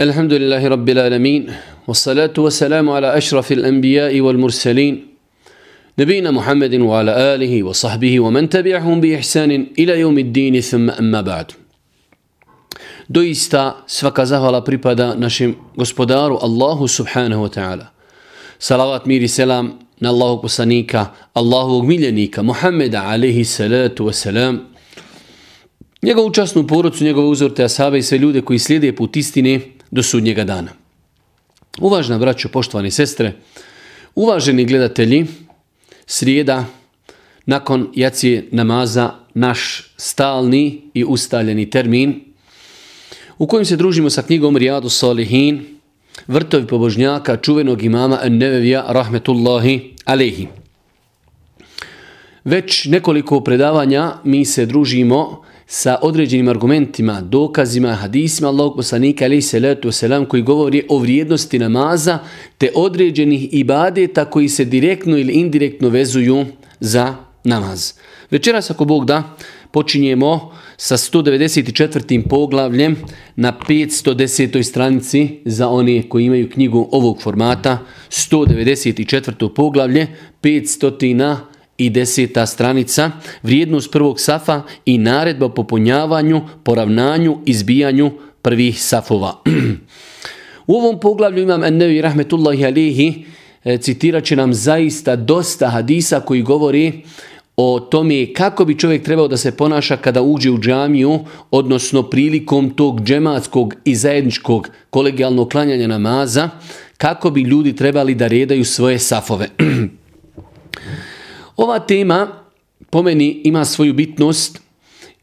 الحمد لله رب العالمين والصلاة والسلام على أشرف الأنبياء والمرسلين نبينا محمد وعلى آله وصحبه ومن تبعهم بإحسان إلى يوم الدين ثم أما بعد Doista svaka zahvala pripada našem gospodaru Allahu subhanahu wa ta'ala. Salavat mir i selam na Allahog poslanika, Allahovog miljenika, Muhammeda alaihi salatu wa salam, njegovu časnu porodcu, njegove uzorte asabe i sve ljude koji slijede put istine do sudnjega dana. Uvažna braćo, poštovani sestre, uvaženi gledatelji, srijeda, nakon jacije namaza, naš stalni i ustaljeni termin, u kojem se družimo sa knjigom Rijadu Salihin, vrtovi pobožnjaka, čuvenog imama Nevevija, rahmetullahi alehi. Već nekoliko predavanja mi se družimo sa određenim argumentima, dokazima, hadisima Allahog poslanika alaih salatu wasalam koji govori o vrijednosti namaza te određenih ibadeta koji se direktno ili indirektno vezuju za namaz. Večeras ako Bog da počinjemo sa 194. poglavljem na 510. stranici za one koji imaju knjigu ovog formata 194. poglavlje 500 i deseta stranica, vrijednost prvog safa i naredba o popunjavanju, poravnanju, izbijanju prvih safova. U ovom poglavlju imam Ennevi Rahmetullahi Alihi, e, citirat će nam zaista dosta hadisa koji govori o tome kako bi čovjek trebao da se ponaša kada uđe u džamiju, odnosno prilikom tog džematskog i zajedničkog kolegijalnog klanjanja namaza, kako bi ljudi trebali da redaju svoje safove. Ova tema po meni ima svoju bitnost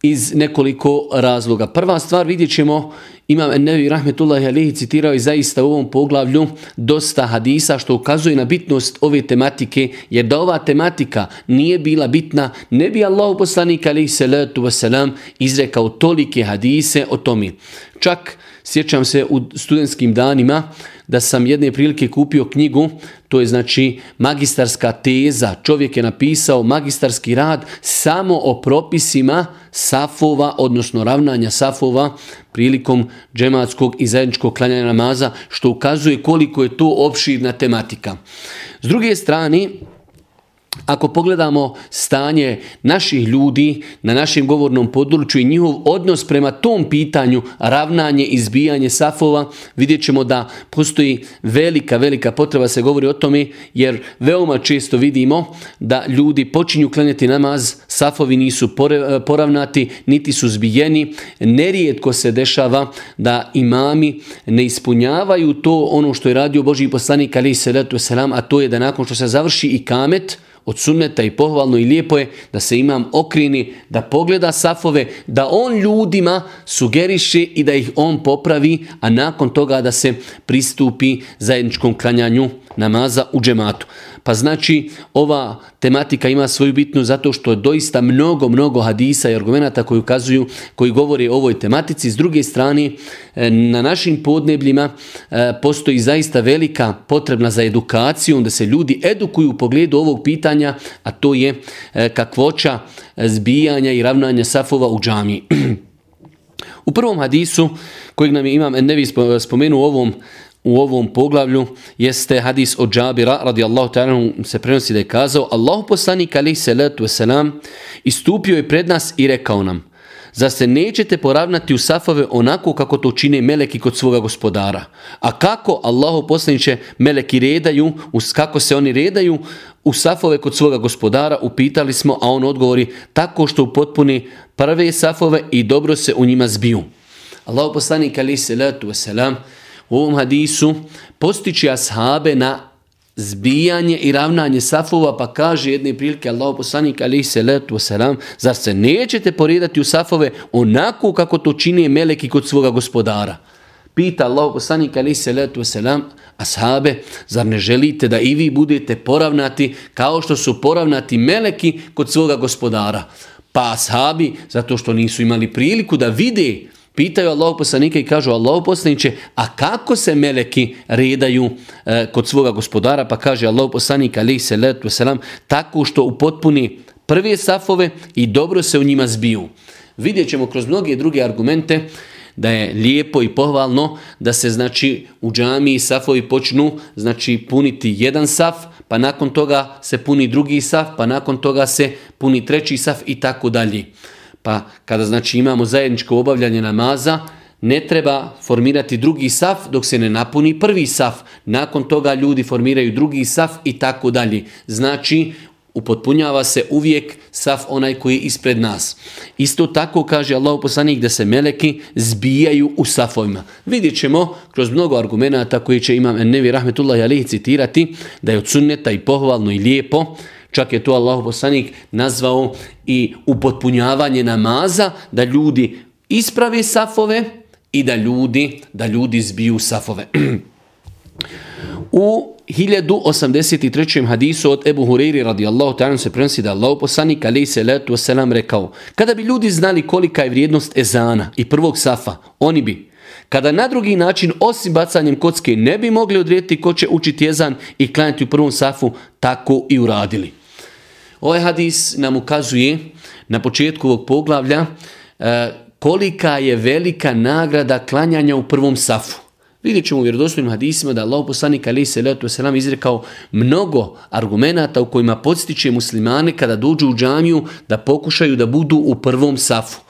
iz nekoliko razloga. Prva stvar vidjet ćemo, imam Nevi Rahmetullahi Alihi citirao i zaista u ovom poglavlju dosta hadisa što ukazuje na bitnost ove tematike, jer da ova tematika nije bila bitna, ne bi Allah poslanik alihi salatu wasalam izrekao tolike hadise o tome. Čak sjećam se u studentskim danima, da sam jedne prilike kupio knjigu, to je znači magistarska teza. Čovjek je napisao magistarski rad samo o propisima safova, odnosno ravnanja safova prilikom džematskog i zajedničkog klanjanja namaza, što ukazuje koliko je to opširna tematika. S druge strane, ako pogledamo stanje naših ljudi na našem govornom području i njihov odnos prema tom pitanju ravnanje, izbijanje safova, vidjet ćemo da postoji velika, velika potreba se govori o tome jer veoma često vidimo da ljudi počinju klanjati namaz, safovi nisu poravnati, niti su zbijeni. Nerijetko se dešava da imami ne ispunjavaju to ono što je radio Boži poslanik ali se a to je da nakon što se završi i kamet, od sunneta i pohvalno i lijepo je da se imam okrini, da pogleda safove, da on ljudima sugeriše i da ih on popravi, a nakon toga da se pristupi zajedničkom klanjanju namaza u džematu. Pa znači ova tematika ima svoju bitnu zato što je doista mnogo, mnogo hadisa i argumenata koji ukazuju, koji govore o ovoj tematici. S druge strane, e, na našim podnebljima e, postoji zaista velika potrebna za edukaciju, da se ljudi edukuju u pogledu ovog pitanja, a to je e, kakvoća zbijanja i ravnanja safova u džami. U prvom hadisu, kojeg nam je imam Nevi spomenuo u ovom u ovom poglavlju jeste hadis od Džabira radijallahu ta'ala se prenosi da je kazao Allahu poslanik alaihi salatu wasalam istupio je pred nas i rekao nam Zar se nećete poravnati u safove onako kako to čine meleki kod svoga gospodara? A kako Allahu poslaniće meleki redaju, kako se oni redaju u safove kod svoga gospodara, upitali smo, a on odgovori tako što upotpuni prve safove i dobro se u njima zbiju. Allahu poslanik alaihi salatu wasalam u ovom hadisu postići ashabe na zbijanje i ravnanje safova, pa kaže jedne prilike Allah poslanik alaihi salatu wasalam, zar se nećete poredati u safove onako kako to čini meleki kod svoga gospodara? Pita Allah poslanik alaihi salatu wasalam, ashabe, zar ne želite da i vi budete poravnati kao što su poravnati meleki kod svoga gospodara? Pa ashabi, zato što nisu imali priliku da vide Pitaju Allah poslanika i kažu Allah poslaniće, a kako se meleki redaju e, kod svoga gospodara? Pa kaže Allah poslanik alaih salatu wasalam, tako što upotpuni prve safove i dobro se u njima zbiju. Vidjet ćemo kroz mnoge druge argumente da je lijepo i pohvalno da se znači u džamiji safovi počnu znači puniti jedan saf, pa nakon toga se puni drugi saf, pa nakon toga se puni treći saf i tako dalje. Pa kada znači imamo zajedničko obavljanje namaza, ne treba formirati drugi saf dok se ne napuni prvi saf. Nakon toga ljudi formiraju drugi saf i tako dalje. Znači upotpunjava se uvijek saf onaj koji je ispred nas. Isto tako kaže Allah poslanik da se meleki zbijaju u safovima. Vidjet ćemo kroz mnogo argumenata koji će imam Nevi Rahmetullah alihi citirati da je od sunneta i pohvalno i lijepo Čak je to Allah poslanik nazvao i upotpunjavanje namaza da ljudi isprave safove i da ljudi, da ljudi zbiju safove. U 1083. hadisu od Ebu Hureyri radijallahu ta'ala se prenosi da Allah poslanik alaihi salatu wasalam rekao kada bi ljudi znali kolika je vrijednost ezana i prvog safa, oni bi kada na drugi način osim bacanjem kocke ne bi mogli odrijeti ko će učiti ezan i klanjati u prvom safu, tako i uradili. Ovaj hadis nam ukazuje na početku ovog poglavlja e, kolika je velika nagrada klanjanja u prvom safu. Vidjet ćemo u vjerodostojnim hadisima da Allah poslanik ali se letu selam izrekao mnogo argumenata u kojima podstiče muslimane kada dođu u džamiju da pokušaju da budu u prvom safu.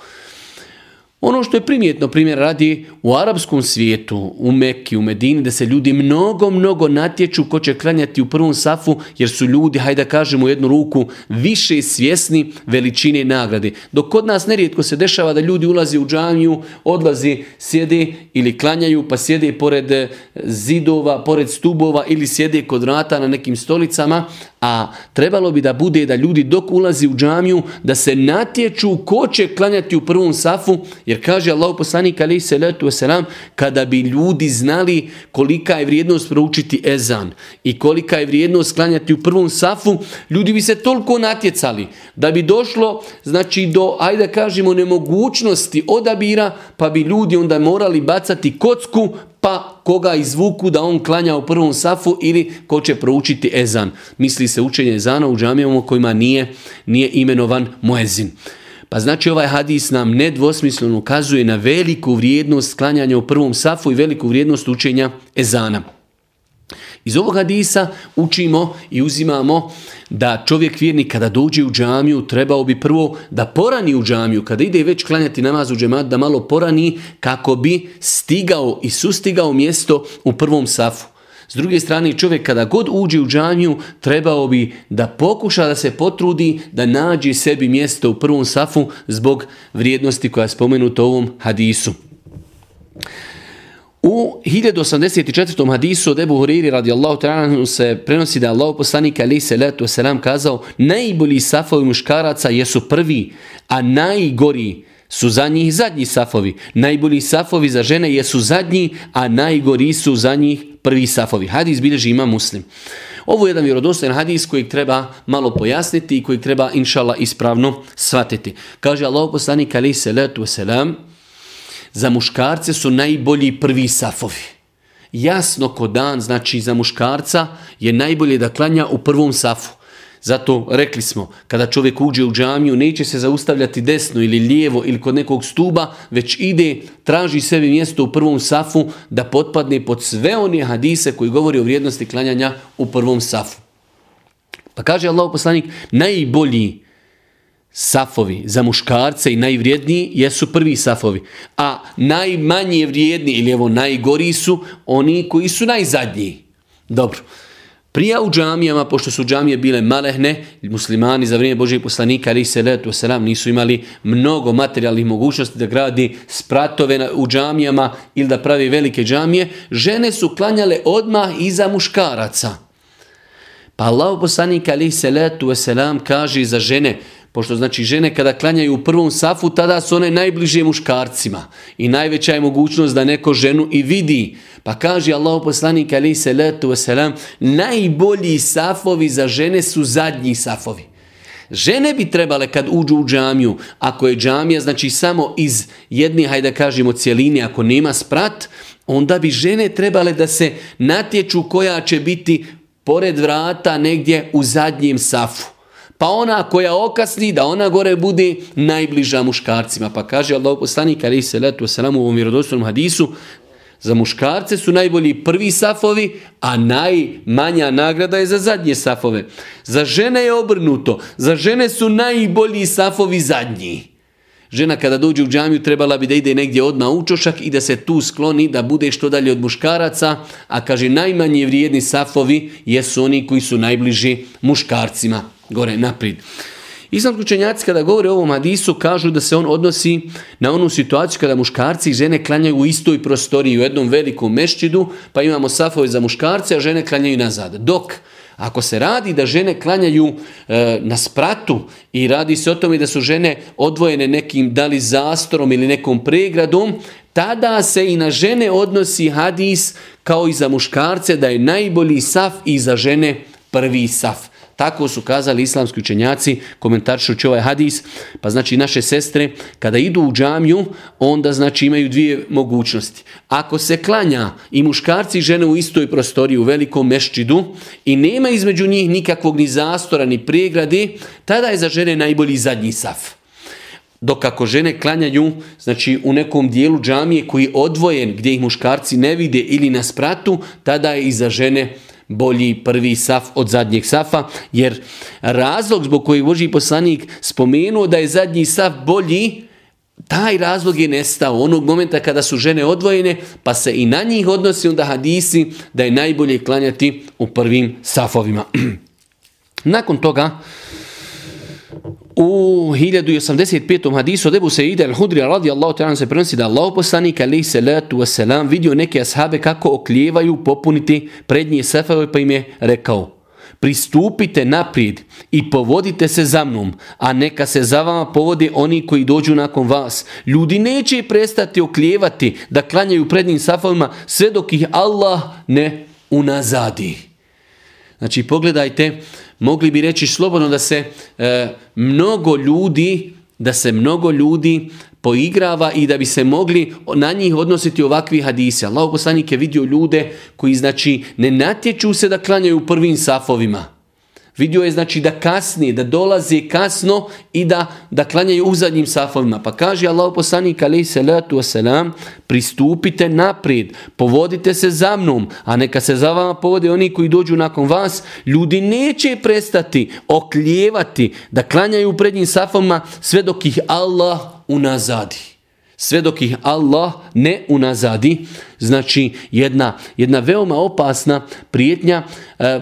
Ono što je primjetno, primjer radi u arapskom svijetu, u Mekki, u Medini, da se ljudi mnogo, mnogo natječu ko će klanjati u prvom safu, jer su ljudi, hajde da u jednu ruku, više svjesni veličine nagrade. Dok kod nas nerijetko se dešava da ljudi ulazi u džamiju, odlazi, sjede ili klanjaju, pa sjede pored zidova, pored stubova ili sjede kod vrata na nekim stolicama, a trebalo bi da bude da ljudi dok ulazi u džamiju da se natječu ko će klanjati u prvom safu jer kaže Allah poslanik alaihi salatu wasalam kada bi ljudi znali kolika je vrijednost proučiti ezan i kolika je vrijednost klanjati u prvom safu ljudi bi se toliko natjecali da bi došlo znači do ajde kažemo nemogućnosti odabira pa bi ljudi onda morali bacati kocku pa koga izvuku da on klanja u prvom safu ili ko će proučiti ezan. Misli se učenje ezana u džamijama kojima nije, nije imenovan moezin. Pa znači ovaj hadis nam nedvosmisleno ukazuje na veliku vrijednost klanjanja u prvom safu i veliku vrijednost učenja ezana. Iz ovog hadisa učimo i uzimamo da čovjek vjernik kada dođe u džamiju trebao bi prvo da porani u džamiju, kada ide već klanjati namaz u džemat da malo porani kako bi stigao i sustigao mjesto u prvom safu. S druge strane, čovjek kada god uđe u džamiju, trebao bi da pokuša da se potrudi da nađe sebi mjesto u prvom safu zbog vrijednosti koja je spomenuta u ovom hadisu. U 1084. hadisu od Ebu Huriri radijallahu ta'ala se prenosi da Allah poslanik ali se letu selam kazao najbolji safovi muškaraca jesu prvi, a najgori su za njih zadnji safovi. Najbolji safovi za žene jesu zadnji, a najgori su za njih prvi safovi. Hadis bilježi ima muslim. Ovo je jedan vjerodostojan hadis kojeg treba malo pojasniti i kojeg treba inšala ispravno shvatiti. Kaže Allah poslanik ali se letu selam za muškarce su najbolji prvi safovi. Jasno ko dan, znači za muškarca je najbolje da klanja u prvom safu. Zato rekli smo, kada čovjek uđe u džamiju, neće se zaustavljati desno ili lijevo ili kod nekog stuba, već ide, traži sebi mjesto u prvom safu da potpadne pod sve one hadise koji govori o vrijednosti klanjanja u prvom safu. Pa kaže Allah poslanik, najbolji safovi za muškarce i najvrijedniji jesu prvi safovi. A najmanje vrijedni ili evo najgori su oni koji su najzadnji. Dobro. Prija u džamijama, pošto su džamije bile malehne, muslimani za vrijeme Božih poslanika, ali se letu selam, nisu imali mnogo materijalnih mogućnosti da gradi spratove u džamijama ili da pravi velike džamije, žene su klanjale odmah iza muškaraca. Pa Allah poslanik ali se letu selam kaže za žene, Pošto znači žene kada klanjaju u prvom safu, tada su one najbliže muškarcima. I najveća je mogućnost da neko ženu i vidi. Pa kaže Allah poslanik ali se letu wasalam, najbolji safovi za žene su zadnji safovi. Žene bi trebale kad uđu u džamiju, ako je džamija znači samo iz jedne, hajde da kažemo, cijeline, ako nema sprat, onda bi žene trebale da se natječu koja će biti pored vrata negdje u zadnjem safu. Pa ona koja okasni, da ona gore bude najbliža muškarcima. Pa kaže Allah poslanik, ali se letu salamu u ovom vjerodostojnom hadisu, za muškarce su najbolji prvi safovi, a najmanja nagrada je za zadnje safove. Za žene je obrnuto. Za žene su najbolji safovi zadnji. Žena kada dođe u džamiju trebala bi da ide negdje odmah u čošak i da se tu skloni, da bude što dalje od muškaraca, a kaže najmanje vrijedni safovi jesu oni koji su najbliži muškarcima. Gore, naprijed. Islamski učenjaci kada govore o ovom hadisu kažu da se on odnosi na onu situaciju kada muškarci i žene klanjaju u istoj prostoriji u jednom velikom mešćidu, pa imamo safove za muškarce, a žene klanjaju nazad. Dok ako se radi da žene klanjaju e, na spratu i radi se o tome da su žene odvojene nekim da li zastorom ili nekom pregradom, tada se i na žene odnosi hadis kao i za muškarce da je najbolji saf i za žene prvi saf. Tako su kazali islamski učenjaci komentaršući ovaj hadis. Pa znači naše sestre kada idu u džamiju onda znači imaju dvije mogućnosti. Ako se klanja i muškarci i žene u istoj prostoriji u velikom meščidu i nema između njih nikakvog ni zastora ni pregrade, tada je za žene najbolji zadnji saf. Dok ako žene klanjaju znači u nekom dijelu džamije koji je odvojen gdje ih muškarci ne vide ili na spratu, tada je i za žene bolji prvi saf od zadnjeg safa, jer razlog zbog kojeg Boži poslanik spomenuo da je zadnji saf bolji, taj razlog je nestao onog momenta kada su žene odvojene, pa se i na njih odnosi onda hadisi da je najbolje klanjati u prvim safovima. Nakon toga, u 1085. hadisu od Ebu Sejide al-Hudri radijallahu ta'ala se prenosi da Allah poslanik alaihi salatu wasalam vidio neke ashabe kako oklijevaju popuniti prednje safove pa im je rekao pristupite naprijed i povodite se za mnom, a neka se za vama povode oni koji dođu nakon vas. Ljudi neće prestati oklijevati da klanjaju prednjim safovima sve dok ih Allah ne unazadi. Znači pogledajte, mogli bi reći slobodno da se e, mnogo ljudi da se mnogo ljudi poigrava i da bi se mogli na njih odnositi ovakvi hadisi. Allah poslanik je vidio ljude koji znači ne natječu se da klanjaju prvim safovima. Vidio je znači da kasnije, da dolaze kasno i da, da klanjaju u zadnjim safovima. Pa kaže Allah poslanik alaih salatu wasalam, pristupite naprijed, povodite se za mnom, a neka se za vama povode oni koji dođu nakon vas. Ljudi neće prestati oklijevati da klanjaju u prednjim safovima sve dok ih Allah unazadi sve dok ih Allah ne unazadi, znači jedna, jedna veoma opasna prijetnja, e,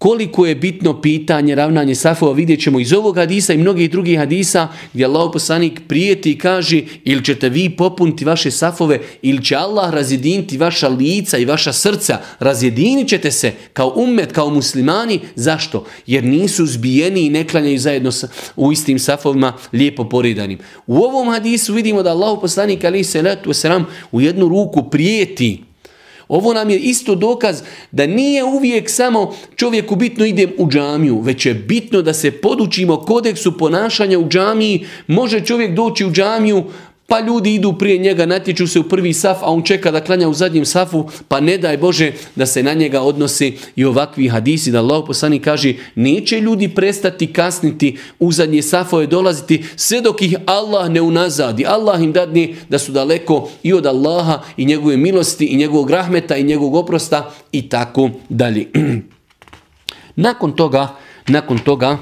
koliko je bitno pitanje ravnanje safova vidjet ćemo iz ovog hadisa i mnogih drugih hadisa gdje Allah poslanik prijeti i kaže ili ćete vi popuniti vaše safove ili će Allah razjediniti vaša lica i vaša srca? Razjedinit ćete se kao umet, kao muslimani. Zašto? jer nisu zbijeni i ne klanjaju zajedno u istim safovima lijepo poredanim. U ovom hadisu vidimo da Allah poslanik ali se u jednu ruku prijeti ovo nam je isto dokaz da nije uvijek samo čovjeku bitno idem u džamiju, već je bitno da se podučimo kodeksu ponašanja u džamiji. Može čovjek doći u džamiju, pa ljudi idu prije njega, natječu se u prvi saf, a on čeka da klanja u zadnjem safu, pa ne daj Bože da se na njega odnose i ovakvi hadisi, da Allah poslani kaže, neće ljudi prestati kasniti u zadnje safove dolaziti, sve dok ih Allah ne unazadi. Allah im dadne da su daleko i od Allaha i njegove milosti i njegovog rahmeta i njegovog oprosta i tako dalje. nakon toga, nakon toga,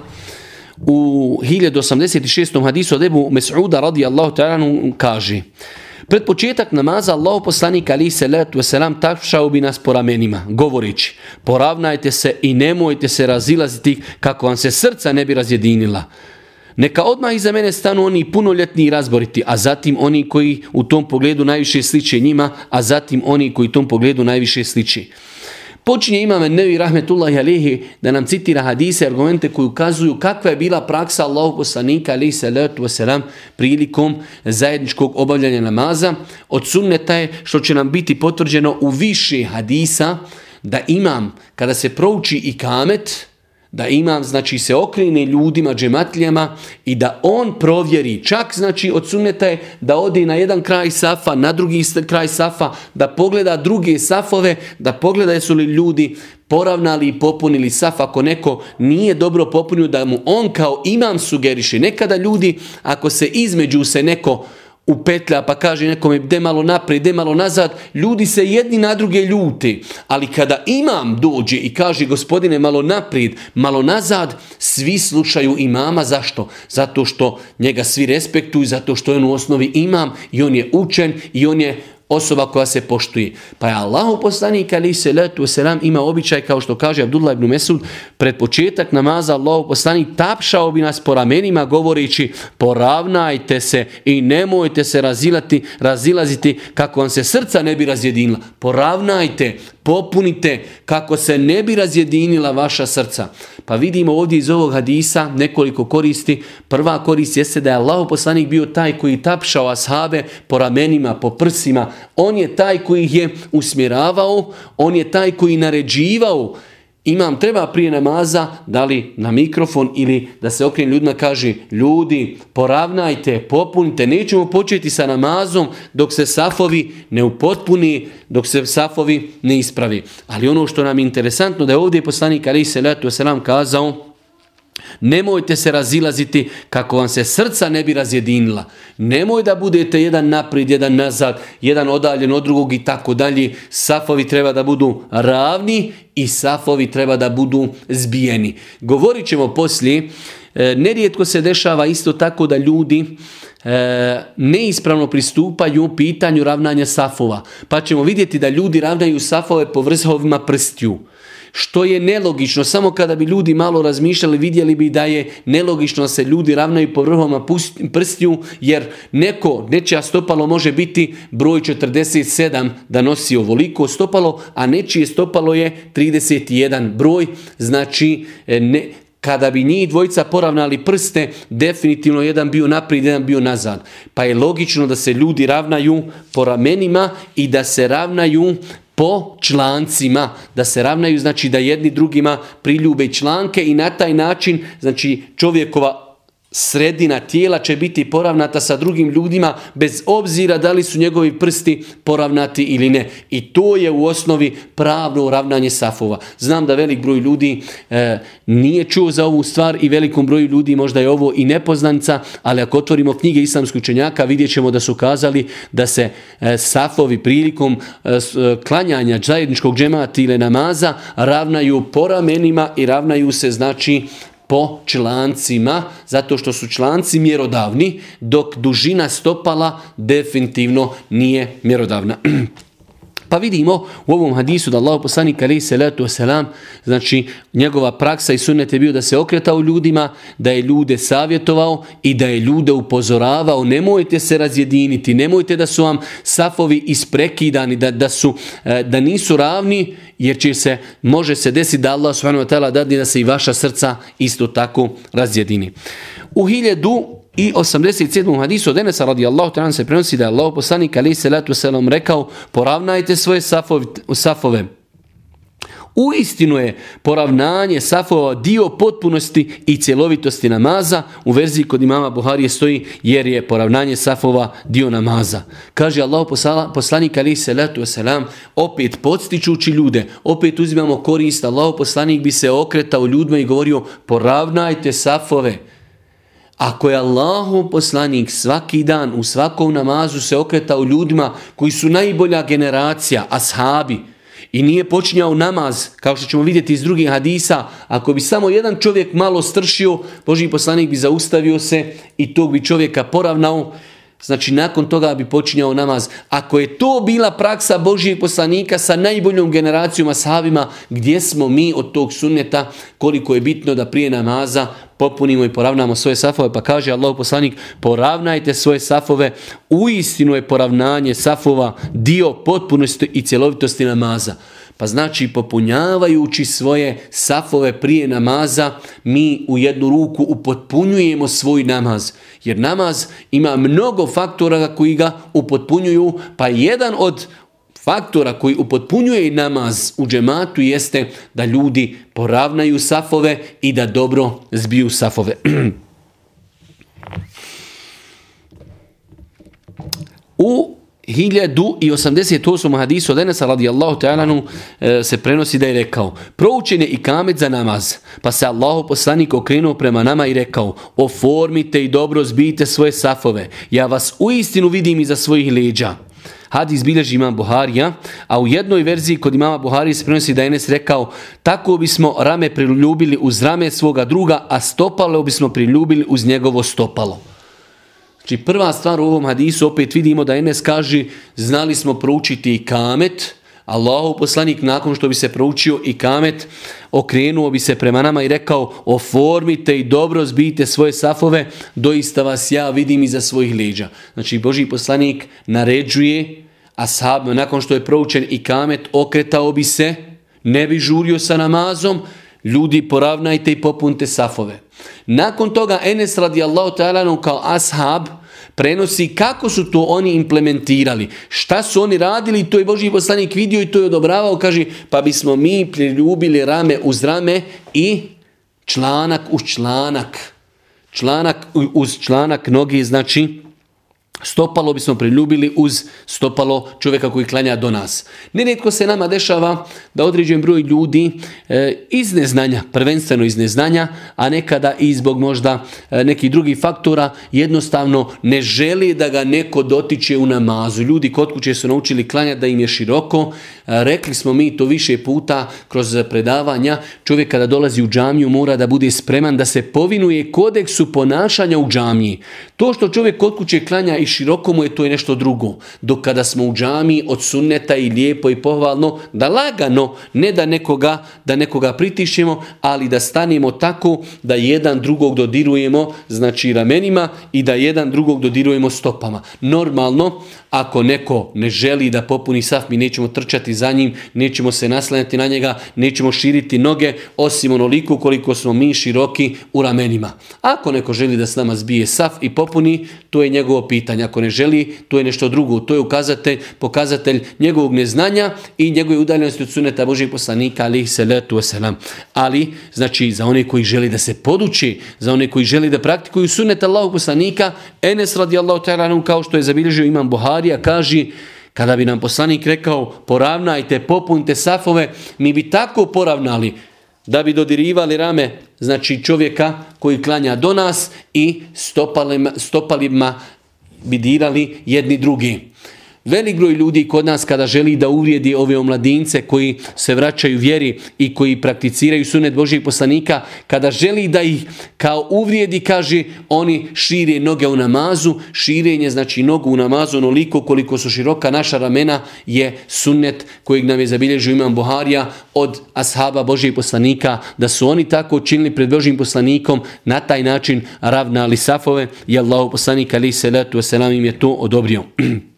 u 1086. hadisu od Ebu Mes'uda radijallahu ta'ala kaže Pred početak namaza Allah poslanik ali se letu selam takšao bi nas po ramenima, govoreći poravnajte se i nemojte se razilaziti kako vam se srca ne bi razjedinila. Neka odmah iza mene stanu oni punoljetni i razboriti, a zatim oni koji u tom pogledu najviše sliče njima, a zatim oni koji u tom pogledu najviše sliče. Počinje imam Nevi Rahmetullahi Alihi da nam citira hadise, argumente koji ukazuju kakva je bila praksa Allahu poslanika alihi salatu wasalam prilikom zajedničkog obavljanja namaza. Od sunneta je što će nam biti potvrđeno u više hadisa da imam kada se prouči i kamet, da imam znači se okrene ljudima, džematljama i da on provjeri. Čak znači od sunneta je da ode na jedan kraj safa, na drugi kraj safa, da pogleda druge safove, da pogleda jesu li ljudi poravnali i popunili saf. Ako neko nije dobro popunio da mu on kao imam sugeriše. Nekada ljudi ako se između se neko upetlja pa kaže nekome de malo naprijed, de malo nazad, ljudi se jedni na druge ljuti. Ali kada imam dođe i kaže gospodine malo naprijed, malo nazad, svi slušaju imama. Zašto? Zato što njega svi respektuju, zato što je on u osnovi imam i on je učen i on je osoba koja se poštuje. Pa je Allahu poslanik ali se letu selam ima običaj kao što kaže Abdullah ibn Mesud pred početak namaza Allahu poslanik tapšao bi nas po ramenima govoreći poravnajte se i nemojte se razilati, razilaziti kako vam se srca ne bi razjedinila. Poravnajte, popunite kako se ne bi razjedinila vaša srca. Pa vidimo ovdje iz ovog hadisa nekoliko koristi. Prva korist jeste da je Allah poslanik bio taj koji tapšao ashabe po ramenima, po prsima. On je taj koji ih je usmjeravao, on je taj koji naređivao imam treba prije namaza, da li na mikrofon ili da se okrene ljudima kaže ljudi poravnajte, popunite, nećemo početi sa namazom dok se safovi ne upotpuni, dok se safovi ne ispravi. Ali ono što nam je interesantno da je ovdje poslanik Ali se letu se nam kazao Nemojte se razilaziti kako vam se srca ne bi razjedinila. Nemoj da budete jedan naprijed, jedan nazad, jedan odaljen od drugog i tako dalje. Safovi treba da budu ravni i safovi treba da budu zbijeni. Govorit ćemo poslije, e, nerijetko se dešava isto tako da ljudi e, neispravno pristupaju pitanju ravnanja safova. Pa ćemo vidjeti da ljudi ravnaju safove po vrhovima prstju što je nelogično. Samo kada bi ljudi malo razmišljali, vidjeli bi da je nelogično se ljudi ravnaju po vrhovima prstju, jer neko, nečija stopalo može biti broj 47 da nosi ovoliko stopalo, a nečije stopalo je 31 broj, znači e, ne, kada bi njih dvojica poravnali prste, definitivno jedan bio naprijed, jedan bio nazad. Pa je logično da se ljudi ravnaju po ramenima i da se ravnaju po člancima, da se ravnaju, znači da jedni drugima priljube članke i na taj način, znači čovjekova sredina tijela će biti poravnata sa drugim ljudima bez obzira da li su njegovi prsti poravnati ili ne. I to je u osnovi pravno uravnanje safova. Znam da velik broj ljudi e, nije čuo za ovu stvar i velikom broju ljudi možda je ovo i nepoznanica, ali ako otvorimo knjige islamskih učenjaka vidjet ćemo da su kazali da se e, safovi prilikom e, klanjanja zajedničkog džemata ili namaza ravnaju po ramenima i ravnaju se znači po člancima, zato što su članci mjerodavni, dok dužina stopala definitivno nije mjerodavna. Pa vidimo u ovom hadisu da Allah poslanik alaihi salatu wasalam, znači njegova praksa i sunnet je bio da se okretao ljudima, da je ljude savjetovao i da je ljude upozoravao, nemojte se razjediniti, nemojte da su vam safovi isprekidani, da, da, su, e, da nisu ravni, jer će se, može se desiti da Allah subhanahu wa ta'ala da se i vaša srca isto tako razjedini. U hiljadu i 87. hadisu od Enesa radijallahu ta'ala se prenosi da je Allah poslanik ali se letu selam rekao poravnajte svoje safove, safove. U istinu je poravnanje safova dio potpunosti i cjelovitosti namaza. U verziji kod imama Buharije stoji jer je poravnanje safova dio namaza. Kaže Allah poslanik ali se letu selam opet podstičući ljude, opet uzimamo korist. Allah poslanik bi se okretao ljudima i govorio poravnajte safove. Ako je Allahu poslanik svaki dan u svakom namazu se okretao ljudima koji su najbolja generacija, ashabi, i nije počinjao namaz, kao što ćemo vidjeti iz drugih hadisa, ako bi samo jedan čovjek malo stršio, Boži poslanik bi zaustavio se i tog bi čovjeka poravnao, Znači nakon toga bi počinjao namaz. Ako je to bila praksa Božijeg poslanika sa najboljom generacijom ashabima, gdje smo mi od tog sunneta, koliko je bitno da prije namaza popunimo i poravnamo svoje safove. Pa kaže Allah poslanik, poravnajte svoje safove. Uistinu je poravnanje safova dio potpunosti i cjelovitosti namaza. Pa znači popunjavajući svoje safove prije namaza, mi u jednu ruku upotpunjujemo svoj namaz. Jer namaz ima mnogo faktora koji ga upotpunjuju, pa jedan od faktora koji upotpunjuje namaz u džematu jeste da ljudi poravnaju safove i da dobro zbiju safove. U 1088. hadisu od Enesa radijallahu ta'alanu e, se prenosi da je rekao Proučen je i kamet za namaz, pa se Allahu poslanik okrenuo prema nama i rekao Oformite i dobro zbijte svoje safove, ja vas u istinu vidim iza svojih leđa. Hadis bilježi imam Buharija, a u jednoj verziji kod imama Buharije se prenosi da je Enes rekao tako bismo rame priljubili uz rame svoga druga, a stopalo bismo priljubili uz njegovo stopalo. Znači prva stvar u ovom hadisu opet vidimo da Enes kaže znali smo proučiti i kamet, Allahu poslanik nakon što bi se proučio i kamet okrenuo bi se prema nama i rekao oformite i dobro zbijte svoje safove, doista vas ja vidim iza svojih leđa. Znači Boži poslanik naređuje ashabima nakon što je proučen i kamet okretao bi se, ne bi žurio sa namazom, ljudi poravnajte i popunte safove. Nakon toga Enes radijallahu ta'ala kao ashab prenosi kako su to oni implementirali, šta su oni radili, to je Boži poslanik vidio i to je odobravao, kaže pa bismo mi priljubili rame uz rame i članak uz članak. Članak uz članak nogi znači Stopalo bismo priljubili uz stopalo čovjeka koji klanja do nas. Nenetko se nama dešava da određen broj ljudi e, iz neznanja, prvenstveno iz neznanja, a nekada i zbog možda e, nekih drugih faktora, jednostavno ne želi da ga neko dotiče u namazu. Ljudi kod kuće su naučili klanjati da im je široko. Rekli smo mi to više puta kroz predavanja. Čovjek kada dolazi u džamiju mora da bude spreman da se povinuje kodeksu ponašanja u džamiji. To što čovjek kod kuće klanja i široko mu je to je nešto drugo. Dok kada smo u džami od sunneta i lijepo i pohvalno, da lagano, ne da nekoga, da nekoga pritišemo, ali da stanemo tako da jedan drugog dodirujemo, znači ramenima i da jedan drugog dodirujemo stopama. Normalno, ako neko ne želi da popuni saf, mi nećemo trčati za njim, nećemo se naslanjati na njega, nećemo širiti noge, osim onoliko koliko smo mi široki u ramenima. Ako neko želi da s nama zbije saf i popuni, to je njegovo pitanje. Ako ne želi, to je nešto drugo. To je ukazatelj, pokazatelj njegovog neznanja i njegove udaljenosti od suneta Božih poslanika, ali se letu. Ali, znači, za one koji želi da se poduči, za one koji želi da praktikuju sunet Allahog poslanika, Enes radijallahu ta'ala, kao što je zabilježio imam Buharija, kaže, kada bi nam poslanik rekao, poravnajte, popunite safove, mi bi tako poravnali, da bi dodirivali rame znači čovjeka koji klanja do nas i stopalima, stopalima bi dirali jedni drugi. Velik broj ljudi kod nas kada želi da uvrijedi ove omladince koji se vraćaju vjeri i koji prakticiraju sunet Božih poslanika, kada želi da ih kao uvrijedi, kaže, oni šire noge u namazu, širenje znači nogu u namazu onoliko koliko su široka naša ramena je sunnet kojeg nam je zabilježio imam Buharija od ashaba Božih poslanika, da su oni tako učinili pred Božim poslanikom, na taj način ravnali safove i Allah poslanik ali se letu im je to odobrio.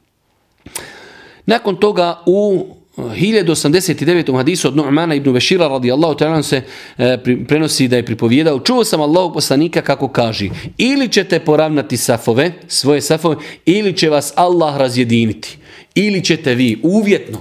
Nakon toga u 1089. hadisu od Nu'mana ibn Bešira radijallahu ta'ala se e, prenosi da je pripovjedao čuo sam Allahog poslanika kako kaže ili ćete poravnati safove, svoje safove ili će vas Allah razjediniti ili ćete vi uvjetno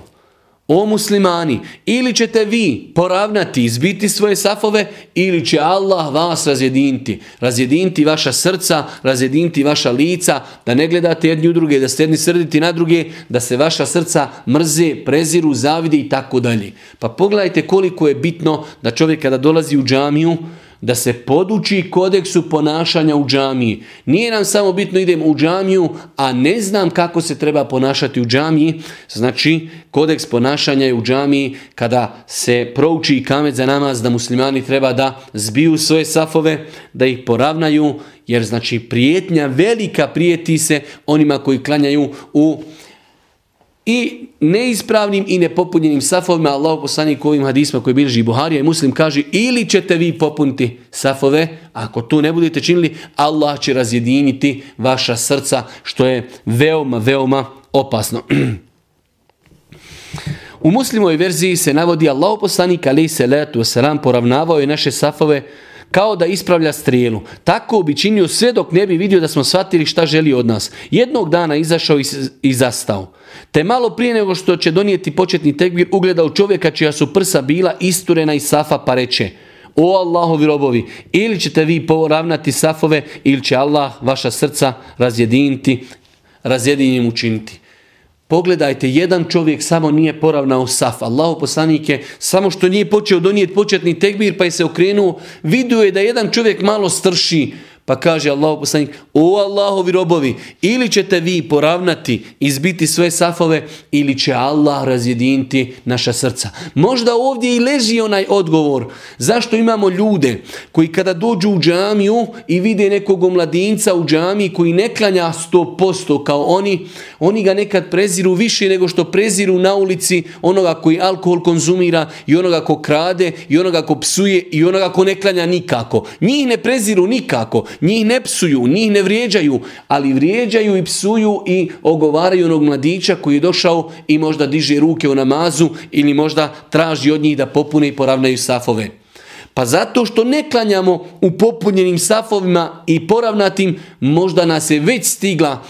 o muslimani, ili ćete vi poravnati, izbiti svoje safove, ili će Allah vas razjediniti. Razjediniti vaša srca, razjediniti vaša lica, da ne gledate jedni u druge, da ste jedni srditi na druge, da se vaša srca mrze, preziru, zavide i tako dalje. Pa pogledajte koliko je bitno da čovjek kada dolazi u džamiju, da se poduči kodeksu ponašanja u džamiji. Nije nam samo bitno idem u džamiju, a ne znam kako se treba ponašati u džamiji. Znači, kodeks ponašanja je u džamiji kada se prouči i kamet za namaz da muslimani treba da zbiju svoje safove, da ih poravnaju, jer znači prijetnja velika prijeti se onima koji klanjaju u i neispravnim i nepopunjenim safovima Allah poslanik ovim hadisma koji bilježi Buharija i Muslim kaže ili ćete vi popuniti safove, ako to ne budete činili, Allah će razjediniti vaša srca, što je veoma, veoma opasno. U muslimoj verziji se navodi Allah poslanik ali se letu selam poravnavao je naše safove kao da ispravlja strijelu. Tako bi činio sve dok ne bi vidio da smo shvatili šta želi od nas. Jednog dana izašao i zastao. Te malo prije nego što će donijeti početni tekbir ugledao čovjeka čija su prsa bila isturena iz safa pa reče O Allahovi robovi, ili ćete vi poravnati safove ili će Allah vaša srca razjediniti, razjedinjem učiniti. Pogledajte, jedan čovjek samo nije poravnao saf. Allahu poslanik je samo što nije počeo donijeti početni tekbir pa je se okrenuo, vidio je da jedan čovjek malo strši, pa kaže Allah poslanik, o Allahovi robovi, ili ćete vi poravnati, izbiti sve safove, ili će Allah razjediniti naša srca. Možda ovdje i leži onaj odgovor. Zašto imamo ljude koji kada dođu u džamiju i vide nekog mladinca u džamiji koji ne klanja 100% kao oni, oni ga nekad preziru više nego što preziru na ulici onoga koji alkohol konzumira i onoga ko krade i onoga ko psuje i onoga ko ne klanja nikako. Njih ne preziru nikako. Njih ne psuju, njih ne vrijeđaju, ali vrijeđaju i psuju i ogovaraju onog mladića koji je došao i možda diže ruke u namazu ili možda traži od njih da popune i poravnaju safove. Pa zato što ne klanjamo u popunjenim safovima i poravnatim, možda nas je već stigla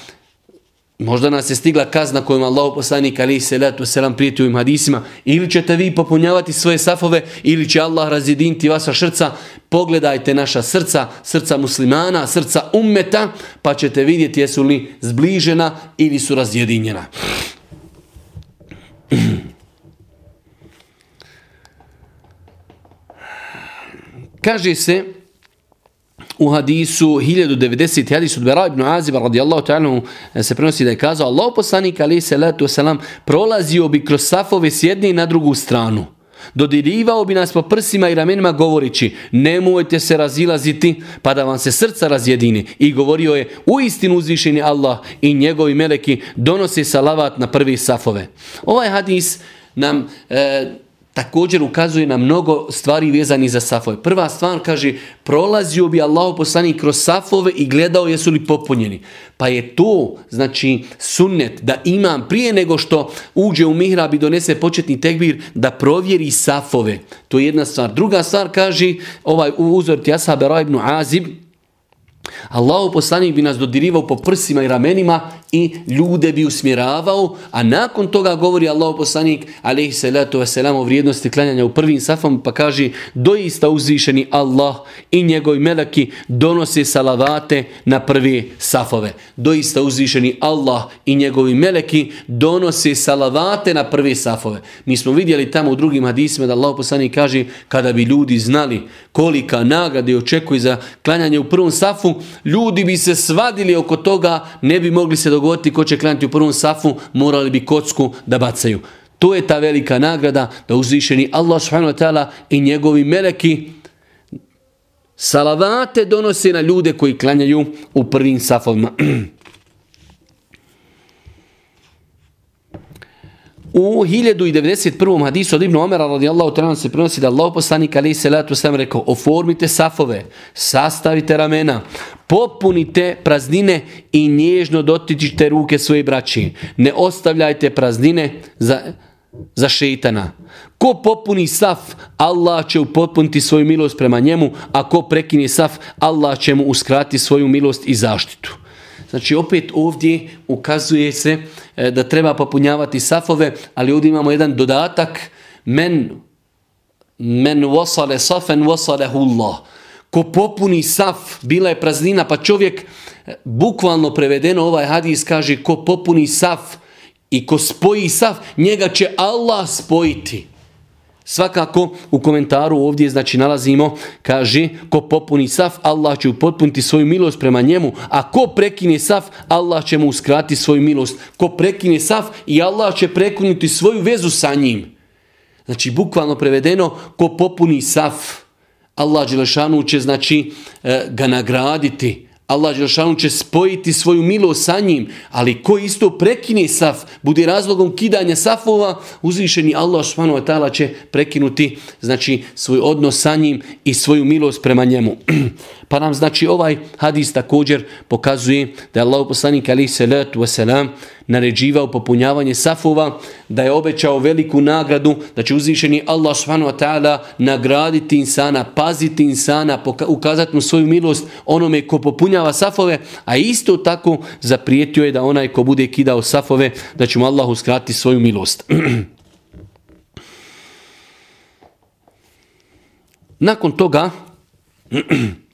Možda nas je stigla kazna kojom Allah poslanik ali se letu selam prijeti ovim hadisima. Ili ćete vi popunjavati svoje safove ili će Allah razjediniti vaša srca. Pogledajte naša srca, srca muslimana, srca ummeta pa ćete vidjeti jesu li zbližena ili su razjedinjena. Kaže se u hadisu 1090. hadis od Bera ibn Aziba radijallahu ta'ala eh, se prenosi da je kazao Allah poslanik ali se letu selam prolazio bi kroz safove s jedne na drugu stranu. Dodirivao bi nas po prsima i ramenima govorići nemojte se razilaziti pa da vam se srca razjedini. I govorio je u istinu uzvišeni Allah i njegovi meleki donose salavat na prvi safove. Ovaj hadis nam e, također ukazuje na mnogo stvari vezani za safove. Prva stvar kaže, prolazio bi Allah poslanik kroz safove i gledao jesu li popunjeni. Pa je to, znači, sunnet da imam prije nego što uđe u mihrab i donese početni tekbir, da provjeri safove. To je jedna stvar. Druga stvar kaže, ovaj uzor Tjasa Bera ibn Azib, Allahu poslanik bi nas dodirivao po prsima i ramenima i ljude bi usmjeravao, a nakon toga govori Allahu poslanik alejhi salatu vesselam o vrijednosti klanjanja u prvim safom pa kaže doista uzvišeni Allah i njegovi meleki donose salavate na prve safove. Doista uzvišeni Allah i njegovi meleki donose salavate na prve safove. Mi smo vidjeli tamo u drugim hadisima da Allah poslanik kaže kada bi ljudi znali kolika nagrada očekuje za klanjanje u prvom safu, ljudi bi se svadili oko toga, ne bi mogli se dogoditi ko će klanjati u prvom safu, morali bi kocku da bacaju. To je ta velika nagrada da uzvišeni Allah subhanahu wa ta'ala i njegovi meleki salavate donose na ljude koji klanjaju u prvim safovima. U 1091. hadisu od Ibn Omera radijallahu ta'ala se prenosi da Allah poslanik ali se letu sam rekao oformite safove, sastavite ramena, popunite praznine i nježno dotičite ruke svoje braći. Ne ostavljajte praznine za, za šeitana. Ko popuni saf, Allah će upotpuniti svoju milost prema njemu, a ko prekine saf, Allah će mu uskrati svoju milost i zaštitu. Znači opet ovdje ukazuje se e, da treba popunjavati safove, ali ovdje imamo jedan dodatak men men wasale safen wasalehu Allah. Ko popuni saf, bila je praznina, pa čovjek e, bukvalno prevedeno ovaj hadis kaže ko popuni saf i ko spoji saf, njega će Allah spojiti. Svakako u komentaru ovdje znači nalazimo, kaže, ko popuni saf, Allah će upotpuniti svoju milost prema njemu, a ko prekine saf, Allah će mu uskrati svoju milost. Ko prekine saf i Allah će prekinuti svoju vezu sa njim. Znači, bukvalno prevedeno, ko popuni saf, Allah Đelešanu će znači e, ga nagraditi. Allah Đelšanu će spojiti svoju milost sa njim, ali ko isto prekine saf, bude razlogom kidanja safova, uzvišeni Allah subhanahu će prekinuti znači, svoj odnos sa njim i svoju milost prema njemu. Pa nam znači ovaj hadis također pokazuje da je Allah poslanik ali salatu wasalam naređivao popunjavanje safova, da je obećao veliku nagradu, da će uzvišeni Allah subhanahu wa ta'ala nagraditi insana, paziti insana, ukazati mu svoju milost onome ko popunjava safove, a isto tako zaprijetio je da onaj ko bude kidao safove, da će mu Allah uskratiti svoju milost. Nakon toga,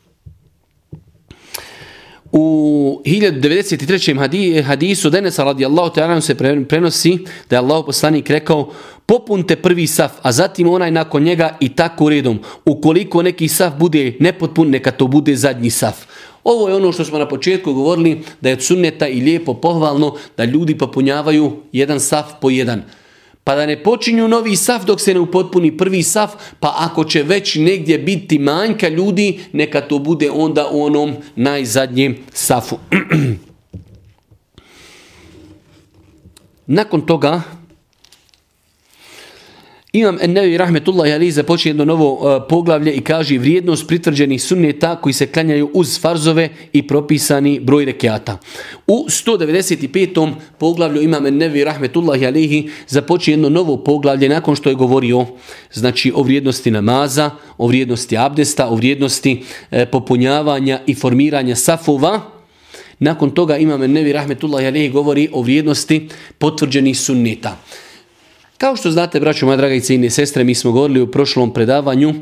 u 1093. hadisu Denesa radijallahu ta'ala se prenosi da je Allah poslanik rekao popunte prvi saf, a zatim onaj nakon njega i tako redom. Ukoliko neki saf bude nepotpun, neka to bude zadnji saf. Ovo je ono što smo na početku govorili da je sunneta i lijepo pohvalno da ljudi popunjavaju jedan saf po jedan. Pa da ne počinju novi saf dok se ne upotpuni prvi saf, pa ako će već negdje biti manjka ljudi, neka to bude onda u onom najzadnjem safu. Nakon toga Imam Ennevi Rahmetullahi Ali započne jedno novo uh, poglavlje i kaže vrijednost pritvrđenih sunneta koji se klanjaju uz farzove i propisani broj rekiata. U 195. poglavlju Imam Ennevi Rahmetullahi Alihi započne jedno novo poglavlje nakon što je govorio znači o vrijednosti namaza, o vrijednosti abdesta, o vrijednosti e, popunjavanja i formiranja safova. Nakon toga Imam Ennevi Rahmetullahi Alihi govori o vrijednosti potvrđenih sunneta. Kao što znate, braćo moja draga i cijene sestre, mi smo govorili u prošlom predavanju,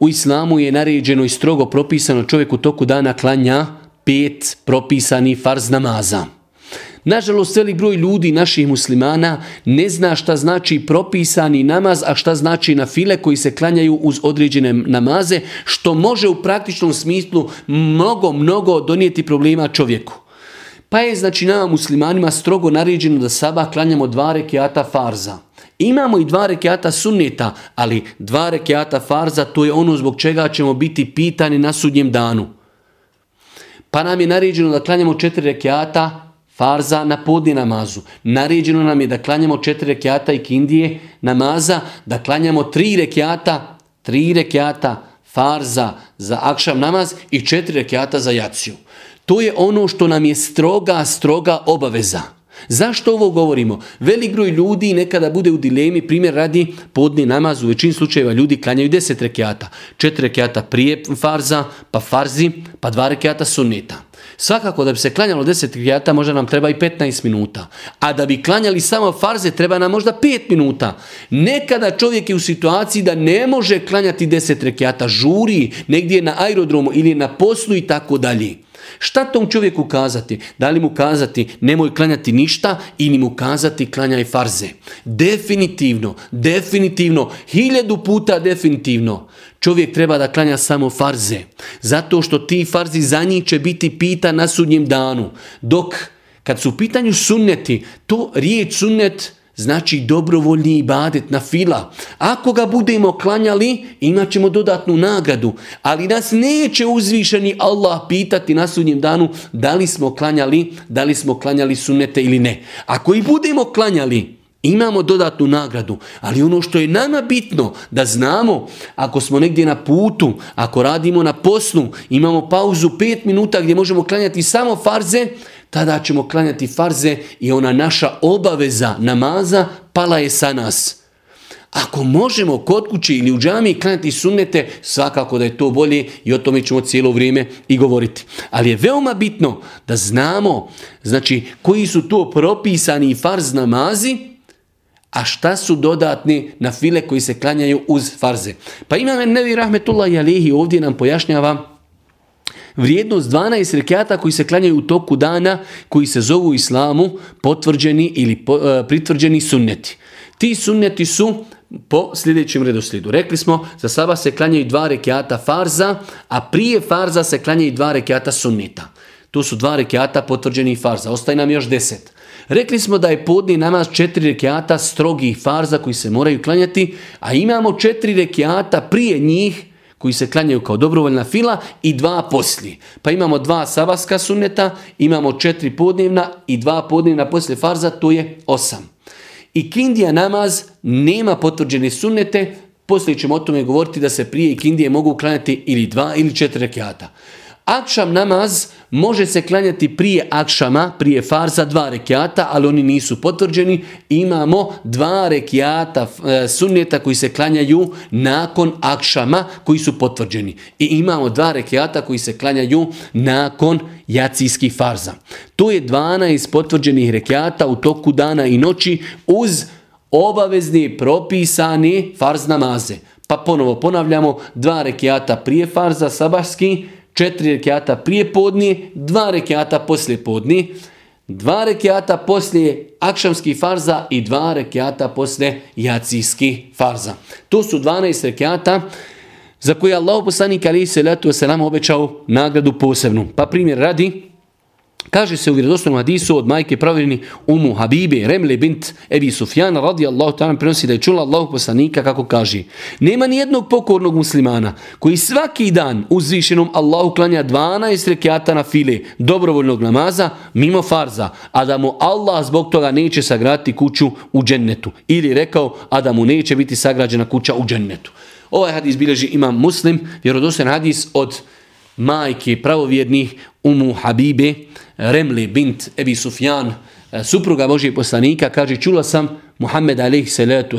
u islamu je naređeno i strogo propisano čovjek u toku dana klanja pet propisani farz namaza. Nažalost, velik broj ljudi, naših muslimana, ne zna šta znači propisani namaz, a šta znači na file koji se klanjaju uz određene namaze, što može u praktičnom smislu mnogo, mnogo donijeti problema čovjeku. Pa je znači nama muslimanima strogo naređeno da sabah klanjamo dva rekiata farza. Imamo i dva rekiata sunneta, ali dva rekiata farza to je ono zbog čega ćemo biti pitani na sudnjem danu. Pa nam je naređeno da klanjamo četiri rekiata farza na podni namazu. Naređeno nam je da klanjamo četiri rekiata i kindije namaza, da klanjamo tri rekiata, tri rekiata farza za akšam namaz i četiri rekiata za jaciju. To je ono što nam je stroga, stroga obaveza. Zašto ovo govorimo? Velik broj ljudi nekada bude u dilemi, primjer radi podni namaz, u većini slučajeva ljudi klanjaju deset rekiata. Četiri rekiata prije farza, pa farzi, pa dva rekiata sunneta. Svakako da bi se klanjalo deset rekiata možda nam treba i 15 minuta. A da bi klanjali samo farze treba nam možda 5 minuta. Nekada čovjek je u situaciji da ne može klanjati deset rekiata, žuri negdje na aerodromu ili na poslu i tako dalje. Šta tom čovjeku kazati? Da li mu kazati nemoj klanjati ništa ili mu kazati klanjaj farze? Definitivno, definitivno, hiljadu puta definitivno. Čovjek treba da klanja samo farze. Zato što ti farzi za njih će biti pita na sudnjem danu. Dok kad su u pitanju sunneti, to riječ sunnet znači dobrovoljni ibadet na fila. Ako ga budemo klanjali, imat ćemo dodatnu nagradu. Ali nas neće uzvišeni Allah pitati na sudnjem danu da li smo klanjali, da li smo klanjali sunnete ili ne. Ako i budemo klanjali, imamo dodatnu nagradu. Ali ono što je nama bitno, da znamo, ako smo negdje na putu, ako radimo na poslu, imamo pauzu pet minuta gdje možemo klanjati samo farze, tada ćemo klanjati farze i ona naša obaveza namaza pala je sa nas. Ako možemo kod kuće ili u džami klanjati sunnete, svakako da je to bolje i o tome ćemo cijelo vrijeme i govoriti. Ali je veoma bitno da znamo znači, koji su to propisani farz namazi, a šta su dodatni na file koji se klanjaju uz farze. Pa imam Nevi Rahmetullah Jalihi ovdje nam pojašnjava vrijednost 12 rekiata koji se klanjaju u toku dana, koji se zovu islamu potvrđeni ili e, pritvrđeni sunneti. Ti sunneti su po sljedećem redoslijedu. Rekli smo, za saba se klanjaju dva rekiata farza, a prije farza se klanjaju dva rekiata sunnita. Tu su dva rekiata potvrđenih farza. Ostaje nam još deset. Rekli smo da je podni namaz četiri rekiata strogih farza koji se moraju klanjati, a imamo četiri rekiata prije njih koji se klanjaju kao dobrovoljna fila i dva poslije. Pa imamo dva sabaska sunneta, imamo četiri podnevna i dva podnevna poslije farza, to je osam. I kindija namaz nema potvrđene sunnete, poslije ćemo o tome govoriti da se prije kindije mogu klanjati ili dva ili četiri rekiata. Akšam namaz može se klanjati prije akšama, prije farza, dva rekiata, ali oni nisu potvrđeni. Imamo dva rekiata e, sunneta koji se klanjaju nakon akšama, koji su potvrđeni. I imamo dva rekiata koji se klanjaju nakon jacijskih farza. To je 12 potvrđenih rekiata u toku dana i noći uz obavezni propisani farz namaze. Pa ponovo ponavljamo, dva rekiata prije farza sabahski, četiri rekiata prije podni, dva rekiata poslije podni, dva rekiata poslije akšamskih farza i dva rekiata poslije jacijskih farza. To su 12 rekiata za koje Allah poslanik ali se letu se obećao nagradu posebnu. Pa primjer radi, Kaže se u vjerodostojnom hadisu od majke pravljeni Umu Habibe, Remle bint Ebi Sufjana, radi Allah, ta'ala prenosi da je čula Allahu poslanika kako kaže Nema ni jednog pokornog muslimana koji svaki dan uzvišenom Allahu klanja 12 rekiata na file dobrovoljnog namaza mimo farza, a da mu Allah zbog toga neće sagraditi kuću u džennetu. Ili rekao, a da mu neće biti sagrađena kuća u džennetu. Ovaj hadis bilježi imam muslim, vjerodostojan hadis od majke pravovjernih Umu Habibe, Remli bint Ebi Sufjan, e, supruga Božije poslanika, kaže, čula sam Muhammed alaih salatu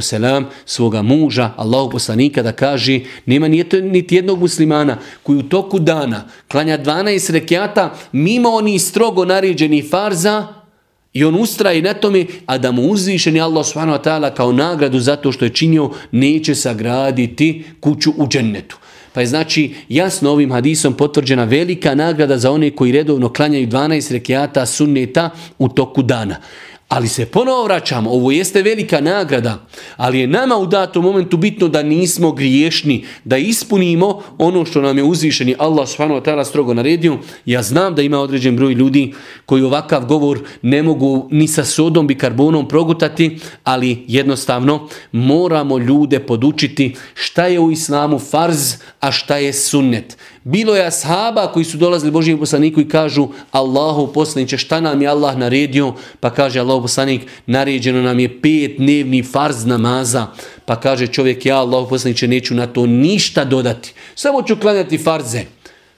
svoga muža, Allahu poslanika, da kaže, nema niti jednog muslimana koji u toku dana klanja 12 rekiata mimo onih strogo naređenih farza, i on ustraje na tome, a da mu uzvišeni Allah subhanahu wa ta'ala kao nagradu zato što je činio, neće sagraditi kuću u džennetu. Pa je znači jasno ovim hadisom potvrđena velika nagrada za one koji redovno klanjaju 12 rekiata sunneta u toku dana. Ali se ponovo vraćamo, ovo jeste velika nagrada, ali je nama u datom momentu bitno da nismo griješni, da ispunimo ono što nam je uzvišeni Allah subhanahu wa ta'ala strogo naredio. Ja znam da ima određen broj ljudi koji ovakav govor ne mogu ni sa sodom bi karbonom progutati, ali jednostavno moramo ljude podučiti šta je u islamu farz, a šta je sunnet. Bilo je ashaba koji su dolazili Božijem poslaniku i kažu Allahu poslaniće šta nam je Allah naredio? Pa kaže Allahu poslanik naređeno nam je pet dnevni farz namaza. Pa kaže čovjek ja Allahu poslaniće neću na to ništa dodati. Samo ću klanjati farze.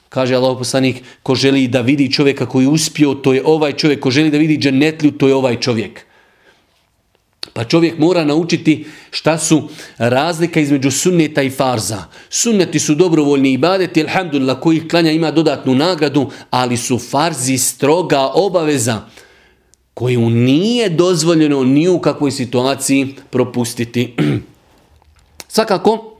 Kaže Allah poslanik, ko želi da vidi čovjeka koji je uspio, to je ovaj čovjek. Ko želi da vidi džanetlju, to je ovaj čovjek. Pa čovjek mora naučiti šta su razlika između sunneta i farza. Sunneti su dobrovoljni ibadeti, alhamdulillah, koji klanja ima dodatnu nagradu, ali su farzi stroga obaveza koju nije dozvoljeno ni u kakvoj situaciji propustiti. Svakako,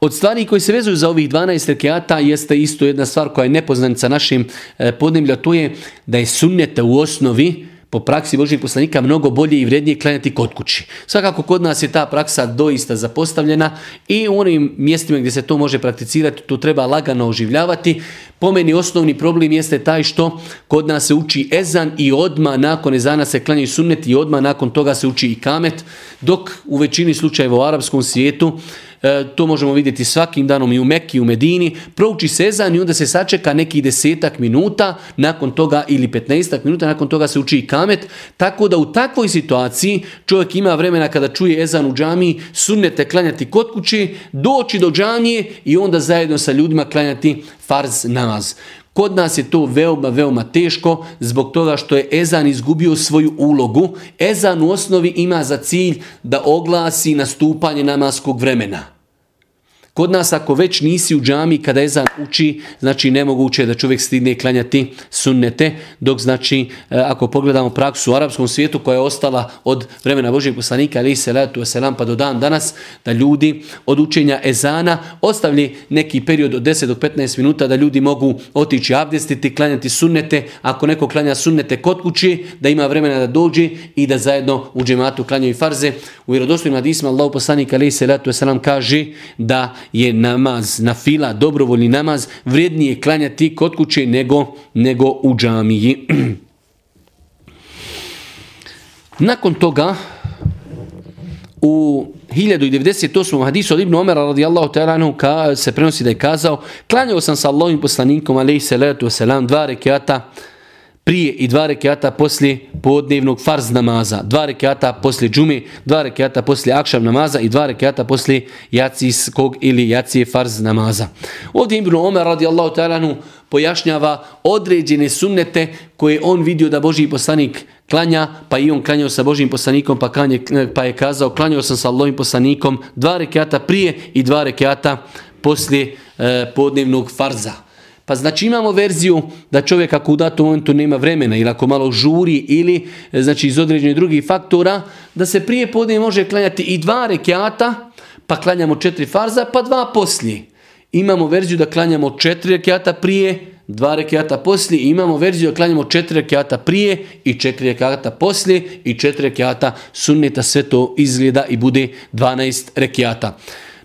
od stvari koji se vezuju za ovih 12 rekiata jeste isto jedna stvar koja je nepoznanica našim eh, podnemlja, to je da je sunneta u osnovi po praksi Božih poslanika mnogo bolje i vrednije klanjati kod kući. Svakako kod nas je ta praksa doista zapostavljena i u onim mjestima gdje se to može prakticirati, tu treba lagano oživljavati. Po meni osnovni problem jeste taj što kod nas se uči ezan i odma nakon ezana se klanjaju sunnet i odma nakon toga se uči i kamet, dok u većini slučajeva u arapskom svijetu E, to možemo vidjeti svakim danom i u Mekki i u Medini, prouči sezan i onda se sačeka neki desetak minuta, nakon toga ili 15 minuta, nakon toga se uči i kamet, tako da u takvoj situaciji čovjek ima vremena kada čuje ezan u džamiji, sunnete klanjati kod kuće, doći do džamije i onda zajedno sa ljudima klanjati farz namaz. Kod nas je to veoma, veoma teško zbog toga što je Ezan izgubio svoju ulogu. Ezan u osnovi ima za cilj da oglasi nastupanje namaskog vremena. Kod nas ako već nisi u džami kada ezan uči, znači nemoguće je da čovjek stigne klanjati sunnete, dok znači e, ako pogledamo praksu u arapskom svijetu koja je ostala od vremena Božeg poslanika ali se selam pa do dan danas da ljudi od učenja ezana ostavili neki period od 10 do 15 minuta da ljudi mogu otići abdestiti, klanjati sunnete, ako neko klanja sunnete kod kući, da ima vremena da dođe i da zajedno u džematu klanjaju farze. U vjerodostojnim hadisima Allah poslanik ali se letu selam kaže da je namaz, na fila, dobrovoljni namaz, vrijednije klanjati kod kuće nego, nego u džamiji. Nakon toga, u 1098. hadisu od Ibn Omera radijallahu ta'ala se prenosi da je kazao klanjao sam sa Allahim poslanikom alaihi salatu wasalam dva rekiata prije i dva rekiata poslije podnevnog farz namaza, dva rekiata poslije džume, dva rekiata poslije akšav namaza i dva rekiata poslije jacijskog ili jacije farz namaza. Ovdje Ibn Omer radijallahu ta'ala pojašnjava određene sunnete koje on vidio da Boži poslanik klanja, pa i on klanjao sa Božim poslanikom, pa, klanje, pa je kazao klanjao sam sa Allahovim poslanikom dva rekiata prije i dva rekiata poslije e, podnevnog farza. Pa znači imamo verziju da čovjek ako u datom momentu nema vremena ili ako malo žuri ili e, znači iz određenih drugih faktora, da se prije podne može klanjati i dva rekiata, pa klanjamo četiri farza, pa dva poslije. Imamo verziju da klanjamo četiri rekiata prije, dva rekiata poslije imamo verziju da klanjamo četiri rekiata prije i četiri rekiata poslije i četiri rekiata sunneta, sve to izgleda i bude 12 rekiata.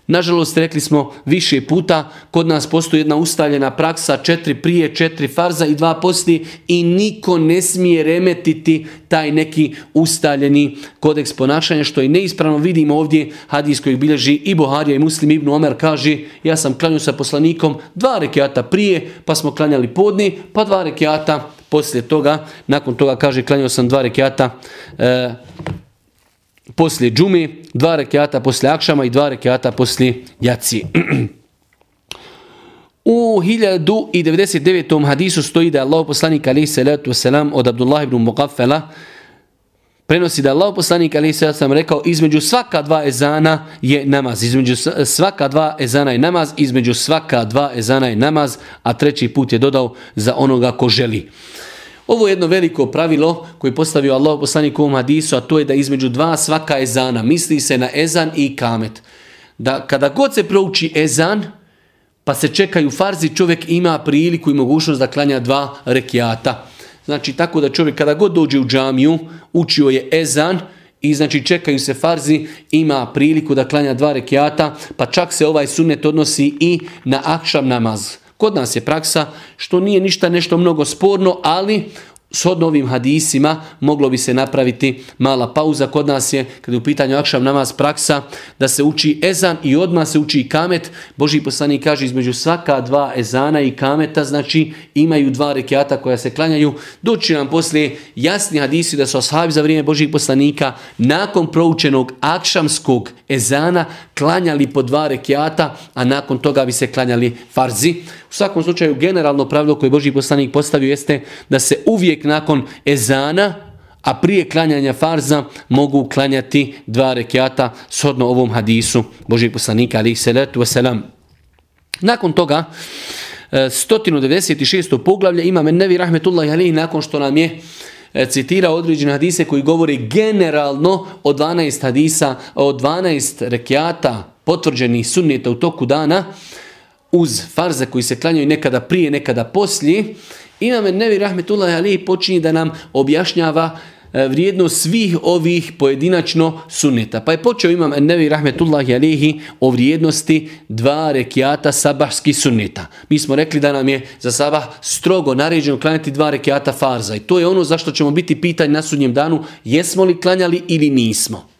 Nažalost, rekli smo više puta, kod nas postoji jedna ustaljena praksa, četiri prije, četiri farza i dva posti i niko ne smije remetiti taj neki ustaljeni kodeks ponašanja, što i neispravno. Vidimo ovdje hadis koji bilježi i Boharija i Muslim Ibn Omer kaže, ja sam klanio sa poslanikom dva rekiata prije, pa smo klanjali podni, pa dva rekiata poslije toga, nakon toga kaže, klanio sam dva rekiata e, poslije džume, dva rekiata poslije akšama i dva rekiata poslije jaci. U 1099. hadisu stoji da je Allah poslanik alaih salatu wasalam od Abdullah ibn Muqaffela prenosi da je Allah poslanik alaih salatu wasalam rekao između svaka dva ezana je namaz. Između svaka dva ezana je namaz, između svaka dva ezana je namaz, a treći put je dodao za onoga ko želi. Ovo je jedno veliko pravilo koje je postavio Allah poslanik u hadisu, a to je da između dva svaka ezana misli se na ezan i kamet. Da kada god se prouči ezan, pa se čekaju farzi, čovjek ima priliku i mogućnost da klanja dva rekiata. Znači tako da čovjek kada god dođe u džamiju, učio je ezan, i znači čekaju se farzi, ima priliku da klanja dva rekiata, pa čak se ovaj sunnet odnosi i na akšam namaz. Kod nas je praksa što nije ništa nešto mnogo sporno, ali s ovim hadisima moglo bi se napraviti mala pauza. Kod nas je, kada je u pitanju akšam namaz praksa, da se uči ezan i odmah se uči i kamet. Boži poslanik kaže između svaka dva ezana i kameta, znači imaju dva rekiata koja se klanjaju. Doći nam poslije jasni hadisi da su ashabi za vrijeme Božih poslanika nakon proučenog akšamskog ezana klanjali po dva rekiata, a nakon toga bi se klanjali farzi. U svakom slučaju generalno pravilo koje Boži poslanik postavio jeste da se uvijek nakon ezana, a prije klanjanja farza mogu klanjati dva rekiata shodno ovom hadisu Božih poslanika alaihi salatu wasalam. Nakon toga 196. E, poglavlje ima Nevi Rahmetullahi alaihi nakon što nam je e, citira određene hadise koji govori generalno o 12 hadisa, o 12 rekiata potvrđenih sunnita u toku dana, uz farze koji se klanjaju nekada prije, nekada poslije, Imam Nevi Rahmetullahi Ali počinje da nam objašnjava e, vrijednost svih ovih pojedinačno sunneta. Pa je počeo imam Nevi Rahmetullahi Alihi o vrijednosti dva rekiata sabahskih sunneta. Mi smo rekli da nam je za sabah strogo naređeno klanjati dva rekiata farza i to je ono zašto ćemo biti pitanje na sudnjem danu jesmo li klanjali ili nismo.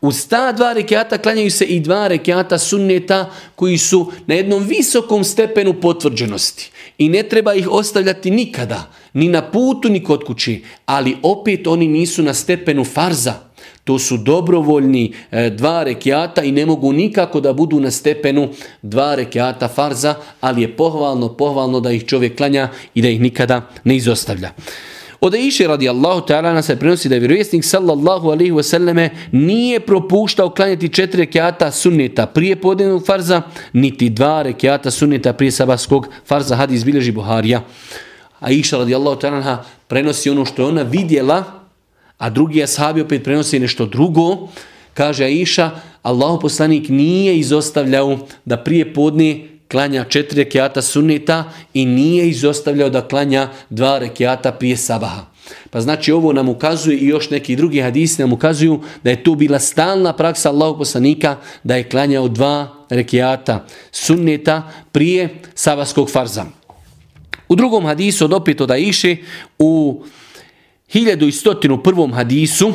Uz ta dva rekiata klanjaju se i dva rekiata sunneta koji su na jednom visokom stepenu potvrđenosti. I ne treba ih ostavljati nikada, ni na putu, ni kod kući. Ali opet oni nisu na stepenu farza. To su dobrovoljni e, dva rekiata i ne mogu nikako da budu na stepenu dva rekiata farza, ali je pohvalno, pohvalno da ih čovjek klanja i da ih nikada ne izostavlja. Od Iše radijallahu ta'ala se prenosi da je vjerovjesnik sallallahu alaihi wasallame nije propuštao klanjati četiri rekiata sunneta prije podnevnog farza, niti dva rekiata sunneta prije sabaskog farza, hadis bilježi Buharija. A Iša radijallahu ta'ala prenosi ono što je ona vidjela, a drugi ashabi opet prenosi nešto drugo. Kaže Aisha, Allah poslanik nije izostavljao da prije podne klanja četiri rekiata sunnita i nije izostavljao da klanja dva rekiata prije sabaha. Pa znači ovo nam ukazuje i još neki drugi hadisi nam ukazuju da je tu bila stalna praksa Allahog poslanika da je klanjao dva rekiata sunnita prije sabaskog farza. U drugom hadisu od opet od Aiše u 1101. hadisu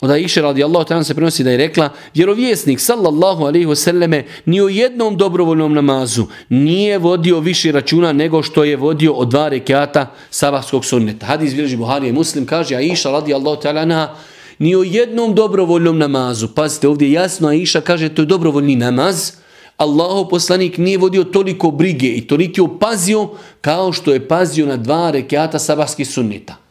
Od Aisha radijallahu ta'ala se prenosi da je rekla vjerovjesnik sallallahu alaihi wasallame ni u jednom dobrovoljnom namazu nije vodio više računa nego što je vodio od dva rekiata sabahskog sunneta. Hadis bilježi Buhari i Muslim kaže Aisha radijallahu ta'ala na ni u jednom dobrovoljnom namazu. Pazite ovdje jasno Aisha kaže to je dobrovoljni namaz. Allahu poslanik nije vodio toliko brige i toliko pazio kao što je pazio na dva rekiata sabahskih sunneta.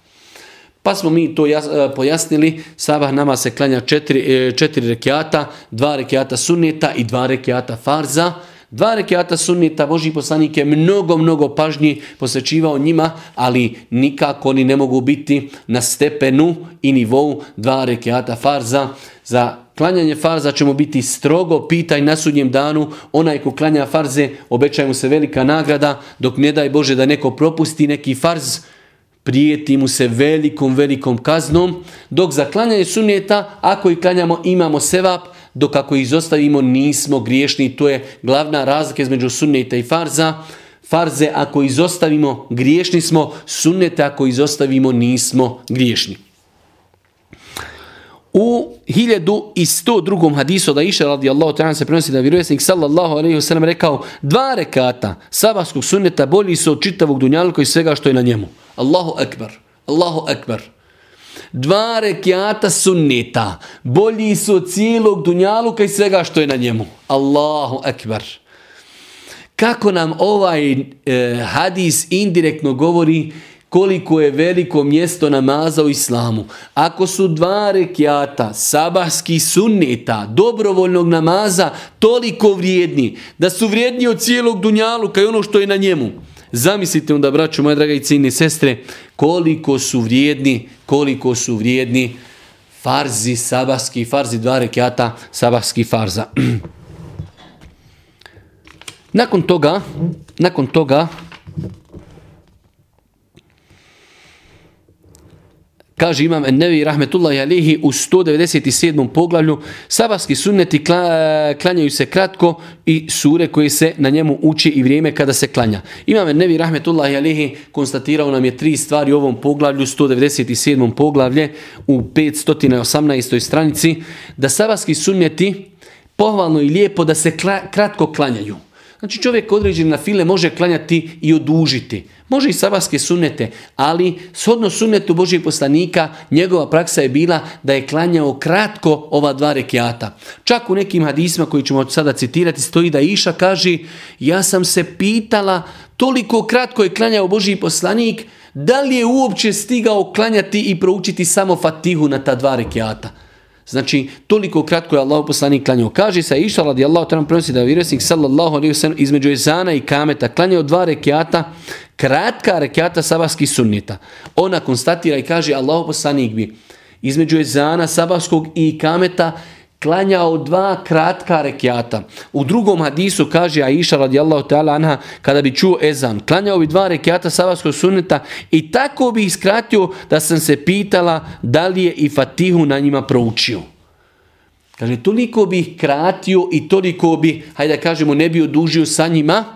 Pa smo mi to e, pojasnili, sabah nama se klanja četiri, e, četiri rekiata, dva rekiata sunneta i dva rekiata farza. Dva rekiata sunneta, Boži poslanik je mnogo, mnogo pažnji posvećivao njima, ali nikako oni ne mogu biti na stepenu i nivou dva rekiata farza. Za klanjanje farza ćemo biti strogo pitaj na sudnjem danu. Onaj ko klanja farze, obećaj mu se velika nagrada, dok ne daj Bože da neko propusti neki farz, prijeti mu se velikom, velikom kaznom, dok za klanjanje sunneta, ako ih klanjamo, imamo sevap, dok ako izostavimo, nismo griješni. To je glavna razlika između sunneta i farza. Farze ako izostavimo, griješni smo, sunnete ako izostavimo, nismo griješni. U 1102. hadisu da iša radijallahu ta'ala se prenosi da vjerovjesnik sallallahu alaihi wasallam rekao dva rekata sabahskog sunneta bolji su od čitavog dunjalka i svega što je na njemu. Allahu akbar. Allahu akbar. Dva rekiata sunneta bolji su od cijelog dunjaluka i svega što je na njemu. Allahu akbar. Kako nam ovaj e, hadis indirektno govori koliko je veliko mjesto namaza u islamu. Ako su dva rekiata, sabahski sunneta, dobrovoljnog namaza, toliko vrijedni, da su vrijedni od cijelog dunjalu, kao ono što je na njemu. Zamislite onda, braću, moje draga i sestre, koliko su vrijedni, koliko su vrijedni farzi, sabahski, farzi dva rekiata, sabahski farza. nakon toga, nakon toga, Kaže imam Nevi Rahmetullahi Alihi u 197. poglavlju Sabahski sunneti klanjaju se kratko i sure koje se na njemu uči i vrijeme kada se klanja. Imam Nevi Rahmetullahi Alihi konstatirao nam je tri stvari u ovom poglavlju 197. poglavlje u 518. stranici da sabahski sunneti pohvalno i lijepo da se kratko klanjaju. Znači čovjek određen na file može klanjati i odužiti. Može i sabaske sunete, ali shodno sunetu Božih poslanika njegova praksa je bila da je klanjao kratko ova dva rekiata. Čak u nekim hadisma koji ćemo sada citirati stoji da Iša kaže ja sam se pitala toliko kratko je klanjao Božji poslanik da li je uopće stigao klanjati i proučiti samo fatihu na ta dva rekiata. Znači, toliko kratko je Allah poslanik klanjao. Kaže se, iša radi Allah, nam prenosi da je vjerovjesnik sallallahu alaihi sallam između Ezana i Kameta klanjao dva rekiata, kratka rekiata sabahskih sunnita. Ona konstatira i kaže, Allah poslanik bi između Ezana, sabahskog i Kameta klanjao dva kratka rekiata. U drugom hadisu kaže Aisha radijallahu ta'ala anha kada bi čuo ezan, klanjao bi dva rekiata sabaskog sunneta i tako bi iskratio da sam se pitala da li je i Fatihu na njima proučio. Kaže, toliko bi kratio i toliko bi, hajde da kažemo, ne bi odužio sa njima,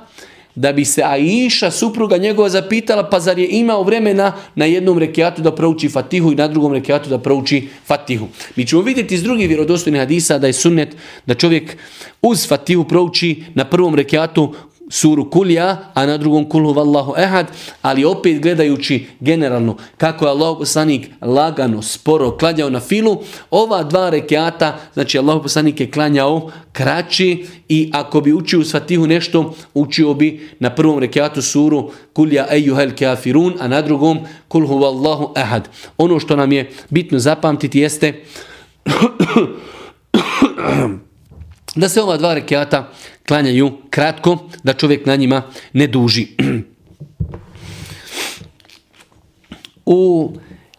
da bi se Aisha, supruga njegova, zapitala pa zar je imao vremena na jednom rekiatu da prouči Fatihu i na drugom rekiatu da prouči Fatihu. Mi ćemo vidjeti iz drugih vjerodostojnih hadisa da je sunnet da čovjek uz Fatihu prouči na prvom rekiatu suru Kulja, a na drugom Kulhu Vallahu Ehad, ali opet gledajući generalno kako je Allah poslanik lagano, sporo klanjao na filu, ova dva rekiata, znači Allah poslanik je klanjao kraći i ako bi učio u Svatihu nešto, učio bi na prvom rekiatu suru Kulja Ejuhel Kafirun, a na drugom Kulhu Vallahu Ehad. Ono što nam je bitno zapamtiti jeste da se ova dva rekiata klanjaju kratko, da čovjek na njima ne duži. U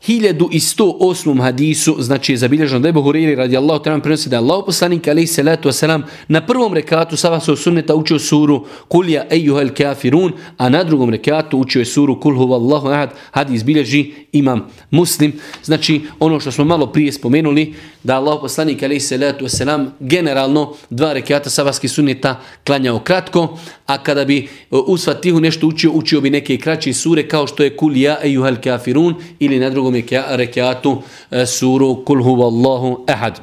1108. hadisu, znači je zabilježeno da je Bohuriri radi Allah, treba prenosi da je Allah poslanik alaih salatu wasalam na prvom rekatu savasov sunneta učio suru Kulja ejuhel kafirun, a na drugom rekatu učio je suru Kul huvallahu ahad, hadis bilježi imam muslim. Znači ono što smo malo prije spomenuli, da Allah poslanik alaih salatu wasalam generalno dva rekata savaskih sunneta klanjao kratko, a kada bi u Svatihu nešto učio, učio bi neke kraće sure kao što je Kul ja ejuhel kafirun ili na drugom rekiatu suru Kul huvallahu ehad.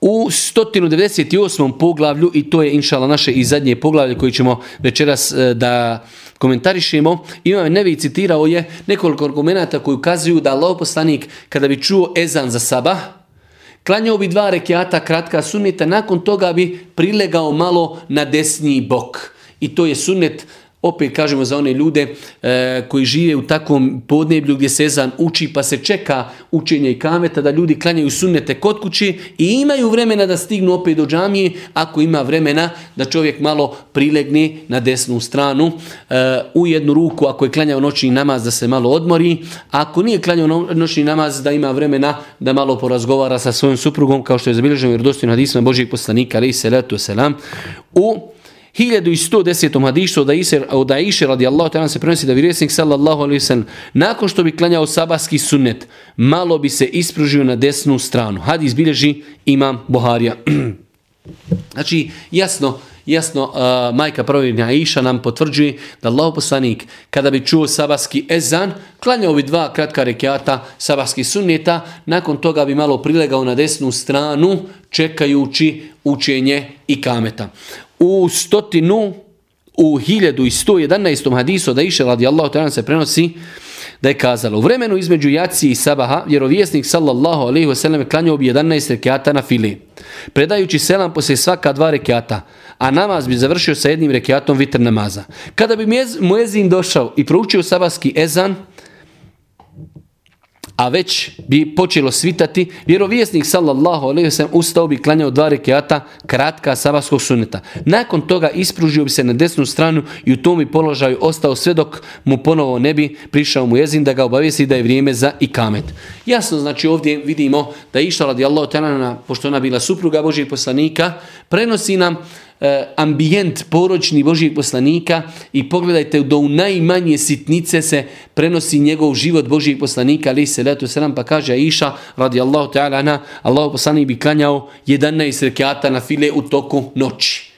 U 198. poglavlju, i to je inšala naše i zadnje poglavlje koje ćemo večeras da komentarišemo, imam Nevi citirao je nekoliko argumenta koji ukazuju da Allah poslanik kada bi čuo ezan za sabah, klanjao bi dva rekiata kratka sunnita, nakon toga bi prilegao malo na desni bok. I to je sunnet opet kažemo za one ljude e, koji žive u takvom podneblju gdje se ezan uči pa se čeka učenje i kameta da ljudi klanjaju sunnete kod kući i imaju vremena da stignu opet do džamije ako ima vremena da čovjek malo prilegne na desnu stranu e, u jednu ruku ako je klanjao noćni namaz da se malo odmori ako nije klanjao noćni namaz da ima vremena da malo porazgovara sa svojom suprugom kao što je zabilježeno vjerodostojno hadisma Božijeg poslanika ali se selam u 1110. hadisu od Aisha, radijallahu ta'ala se prenosi da vjerovjesnik sallallahu alejhi ve nakon što bi klanjao sabahski sunnet malo bi se ispružio na desnu stranu. Hadis bilježi imam Buharija. znači jasno Jasno, uh, majka provjerna Aisha nam potvrđuje da Allah poslanik kada bi čuo sabaski ezan, klanjao bi dva kratka rekiata sabaski sunneta, nakon toga bi malo prilegao na desnu stranu čekajući učenje i kameta u stotinu, u 1111. hadisu da iše radijallahu ta'ala se prenosi da je kazalo u vremenu između jaci i sabaha vjerovjesnik sallallahu alaihi wasallam klanjao bi 11 rekiata na fili. Predajući selam poslije svaka dva rekiata, a namaz bi završio sa jednim rekiatom vitr namaza. Kada bi muezin došao i proučio sabahski ezan, a već bi počelo svitati, vjerovjesnik sallallahu alejhi ve ustao bi klanjao dva rekiata kratka sabahskog sunneta. Nakon toga ispružio bi se na desnu stranu i u tom bi položaju ostao sve dok mu ponovo ne bi prišao mu jezin da ga obavijesti da je vrijeme za ikamet. Jasno, znači ovdje vidimo da je išla radijallahu ta'ala, pošto ona bila supruga Božijeg poslanika, prenosi nam ambijent poročni Božijeg poslanika i pogledajte do u najmanje sitnice se prenosi njegov život Božijeg poslanika ali se letu selam pa kaže Aisha radijallahu ta'ala na Allah poslanik bi klanjao 11 rekiata na file u toku noći.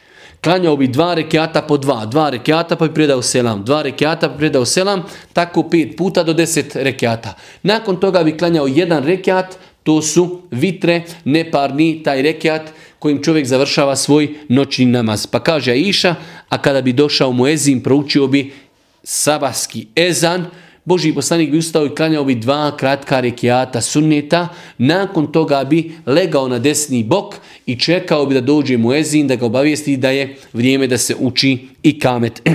Klanjao bi dva rekiata po dva, dva rekiata pa bi predao selam, dva rekiata pa bi predao selam, tako pet puta do deset rekiata. Nakon toga bi klanjao jedan rekiat, to su vitre, neparni, taj rekiat, kojim čovjek završava svoj noćni namaz. Pa kaže Aisha, a kada bi došao mu ezin, proučio bi sabahski ezan, Boži poslanik bi ustao i klanjao bi dva kratka rekiata sunneta, nakon toga bi legao na desni bok i čekao bi da dođe mu ezin, da ga obavijesti da je vrijeme da se uči i kamet.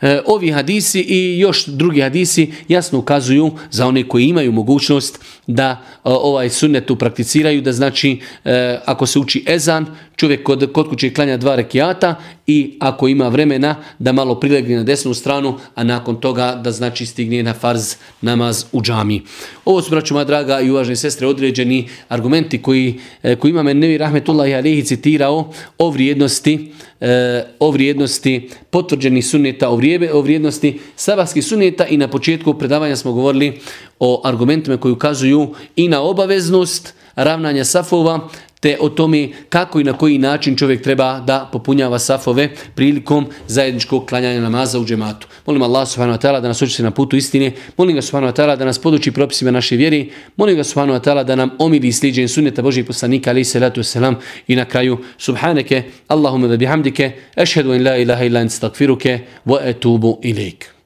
E, ovi hadisi i još drugi hadisi jasno ukazuju za one koji imaju mogućnost da e, ovaj sunnetu prakticiraju, da znači e, ako se uči ezan, čovjek kod, kod kuće klanja dva rekiata i ako ima vremena da malo prilegne na desnu stranu, a nakon toga da znači stigne na farz namaz u džami. Ovo su, braću moja draga i uvažene sestre, određeni argumenti koji, koji ima Nevi Rahmetullahi Alihi citirao o vrijednosti o vrijednosti potvrđenih sunneta, o, o vrijednosti sabahskih sunneta i na početku predavanja smo govorili o argumentima koji ukazuju i na obaveznost ravnanja safova, te o tome kako i na koji način čovjek treba da popunjava safove prilikom zajedničkog klanjanja namaza u džematu. Molim Allah subhanahu wa ta'ala da nas učite na putu istine, molim ga subhanahu wa ta'ala da nas poduči propisima naše vjeri, molim ga subhanahu wa ta'ala da nam omili sliđenje sunneta Božih poslanika ali salatu wasalam i na kraju subhaneke Allahumma da bihamdike ešhedu in la ilaha illa in stakfiruke wa etubu ilik.